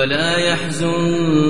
ولا يحزنك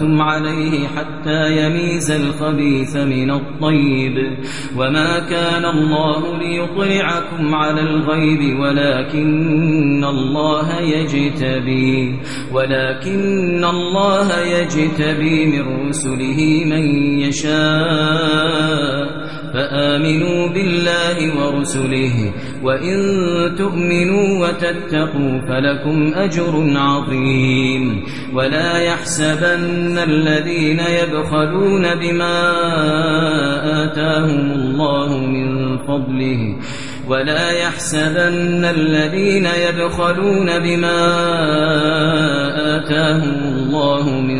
أنتم عليه حتى يميز الخبيث من الطيب وما كان الله ليطلعكم على الغيب ولكن الله يجتبي ولكن الله يجتبي من رسله من يشاء فآمنوا بالله ورسله وإن تؤمنوا وتتقوا فلكم أجر عظيم ولا يحسبن الذين يبخلون بما آتاهم الله من فضله ولا يحسبن الذين يبخلون بما آتاهم الله من